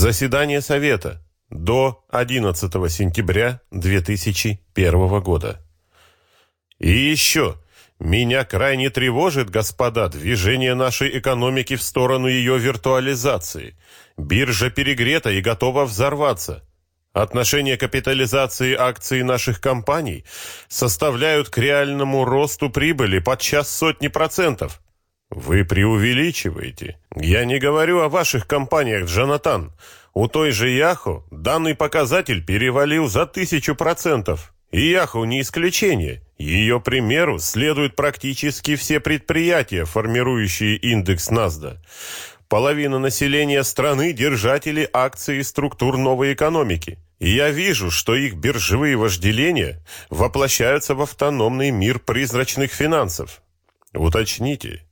Заседание Совета до 11 сентября 2001 года. И еще, меня крайне тревожит, господа, движение нашей экономики в сторону ее виртуализации. Биржа перегрета и готова взорваться. Отношение капитализации акций наших компаний составляют к реальному росту прибыли подчас сотни процентов. Вы преувеличиваете. Я не говорю о ваших компаниях, Джонатан. У той же Яху данный показатель перевалил за тысячу процентов. И Яху не исключение. Ее примеру следуют практически все предприятия, формирующие индекс NASDAQ. Половина населения страны – держатели акций структур новой экономики. И я вижу, что их биржевые вожделения воплощаются в автономный мир призрачных финансов. Уточните,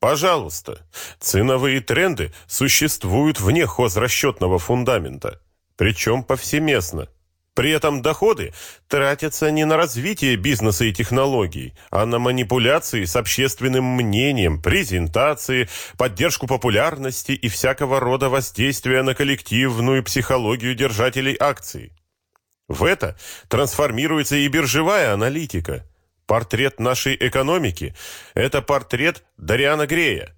Пожалуйста, ценовые тренды существуют вне хозрасчетного фундамента, причем повсеместно. При этом доходы тратятся не на развитие бизнеса и технологий, а на манипуляции с общественным мнением, презентации, поддержку популярности и всякого рода воздействия на коллективную психологию держателей акций. В это трансформируется и биржевая аналитика – Портрет нашей экономики – это портрет Дариана Грея.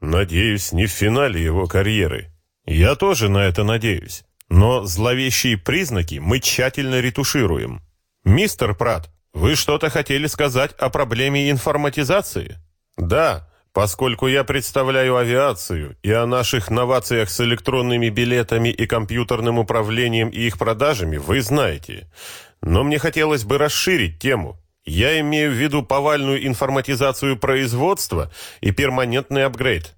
Надеюсь, не в финале его карьеры. Я тоже на это надеюсь. Но зловещие признаки мы тщательно ретушируем. Мистер Прат, вы что-то хотели сказать о проблеме информатизации? Да, поскольку я представляю авиацию и о наших новациях с электронными билетами и компьютерным управлением и их продажами вы знаете. Но мне хотелось бы расширить тему. Я имею в виду повальную информатизацию производства и перманентный апгрейд.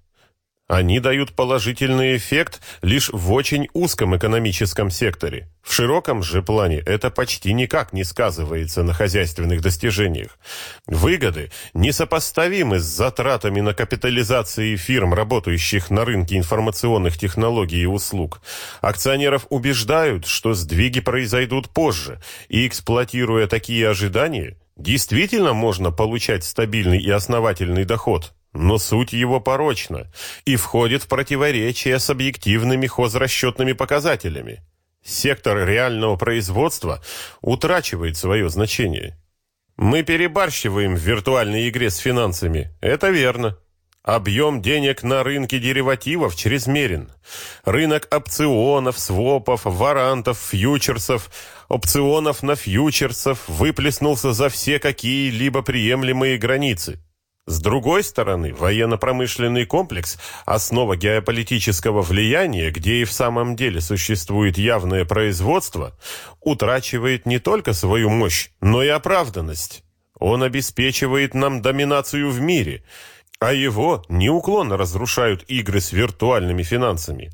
Они дают положительный эффект лишь в очень узком экономическом секторе. В широком же плане это почти никак не сказывается на хозяйственных достижениях. Выгоды несопоставимы с затратами на капитализации фирм, работающих на рынке информационных технологий и услуг. Акционеров убеждают, что сдвиги произойдут позже, и эксплуатируя такие ожидания, Действительно можно получать стабильный и основательный доход, но суть его порочна и входит в противоречие с объективными хозрасчетными показателями. Сектор реального производства утрачивает свое значение. Мы перебарщиваем в виртуальной игре с финансами, это верно. Объем денег на рынке деривативов чрезмерен. Рынок опционов, свопов, варантов, фьючерсов, опционов на фьючерсов выплеснулся за все какие-либо приемлемые границы. С другой стороны, военно-промышленный комплекс – основа геополитического влияния, где и в самом деле существует явное производство, утрачивает не только свою мощь, но и оправданность. Он обеспечивает нам доминацию в мире – а его неуклонно разрушают игры с виртуальными финансами.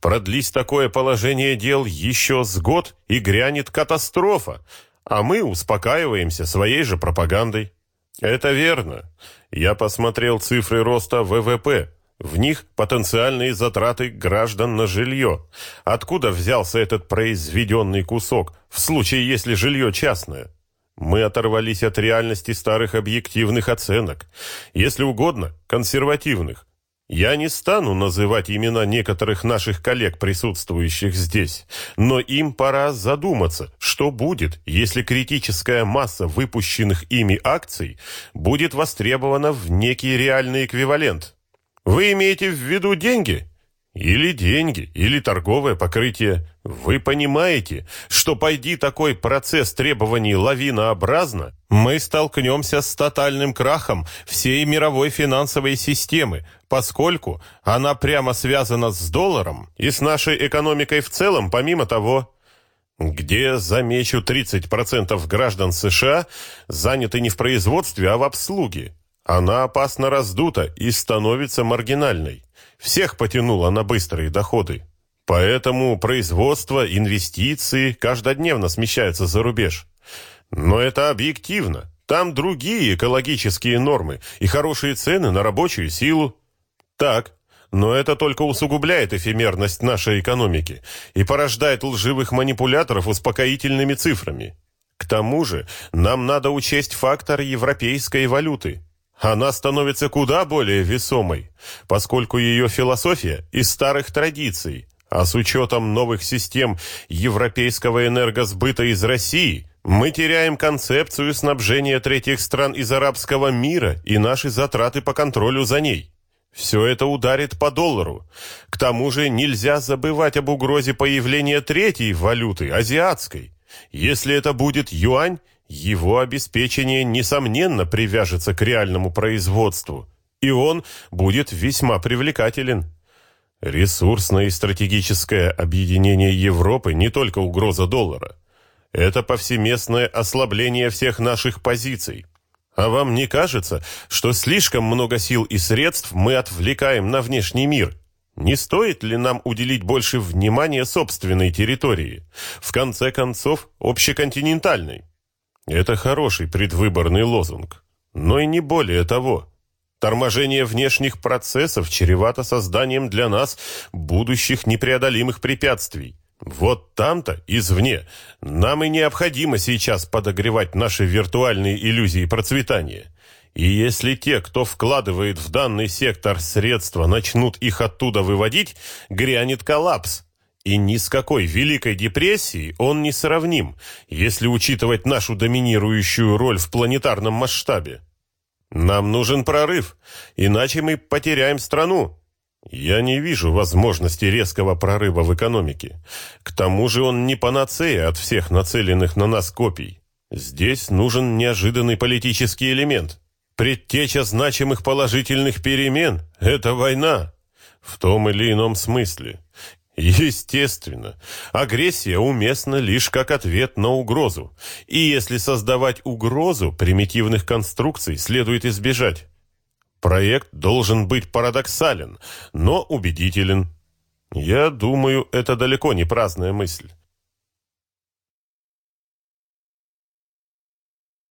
Продлись такое положение дел еще с год, и грянет катастрофа, а мы успокаиваемся своей же пропагандой. Это верно. Я посмотрел цифры роста ВВП. В них потенциальные затраты граждан на жилье. Откуда взялся этот произведенный кусок, в случае, если жилье частное? Мы оторвались от реальности старых объективных оценок, если угодно, консервативных. Я не стану называть имена некоторых наших коллег, присутствующих здесь, но им пора задуматься, что будет, если критическая масса выпущенных ими акций будет востребована в некий реальный эквивалент. Вы имеете в виду деньги? Или деньги, или торговое покрытие. Вы понимаете, что пойди такой процесс требований лавинообразно, мы столкнемся с тотальным крахом всей мировой финансовой системы, поскольку она прямо связана с долларом и с нашей экономикой в целом, помимо того, где, замечу, 30% граждан США заняты не в производстве, а в обслуге. Она опасно раздута и становится маргинальной. Всех потянуло на быстрые доходы. Поэтому производство, инвестиции каждодневно смещаются за рубеж. Но это объективно. Там другие экологические нормы и хорошие цены на рабочую силу. Так, но это только усугубляет эфемерность нашей экономики и порождает лживых манипуляторов успокоительными цифрами. К тому же нам надо учесть фактор европейской валюты. Она становится куда более весомой, поскольку ее философия из старых традиций, А с учетом новых систем европейского энергосбыта из России, мы теряем концепцию снабжения третьих стран из арабского мира и наши затраты по контролю за ней. Все это ударит по доллару. К тому же нельзя забывать об угрозе появления третьей валюты, азиатской. Если это будет юань, его обеспечение, несомненно, привяжется к реальному производству, и он будет весьма привлекателен. Ресурсное и стратегическое объединение Европы не только угроза доллара. Это повсеместное ослабление всех наших позиций. А вам не кажется, что слишком много сил и средств мы отвлекаем на внешний мир? Не стоит ли нам уделить больше внимания собственной территории? В конце концов, общеконтинентальной. Это хороший предвыборный лозунг, но и не более того. Торможение внешних процессов чревато созданием для нас будущих непреодолимых препятствий. Вот там-то, извне, нам и необходимо сейчас подогревать наши виртуальные иллюзии процветания. И если те, кто вкладывает в данный сектор средства, начнут их оттуда выводить, грянет коллапс. И ни с какой Великой депрессией он не сравним, если учитывать нашу доминирующую роль в планетарном масштабе. Нам нужен прорыв, иначе мы потеряем страну. Я не вижу возможности резкого прорыва в экономике. К тому же он не панацея от всех нацеленных на нас копий. Здесь нужен неожиданный политический элемент. Предтеча значимых положительных перемен – это война. В том или ином смысле. Естественно, агрессия уместна лишь как ответ на угрозу. И если создавать угрозу, примитивных конструкций следует избежать. Проект должен быть парадоксален, но убедителен. Я думаю, это далеко не праздная мысль.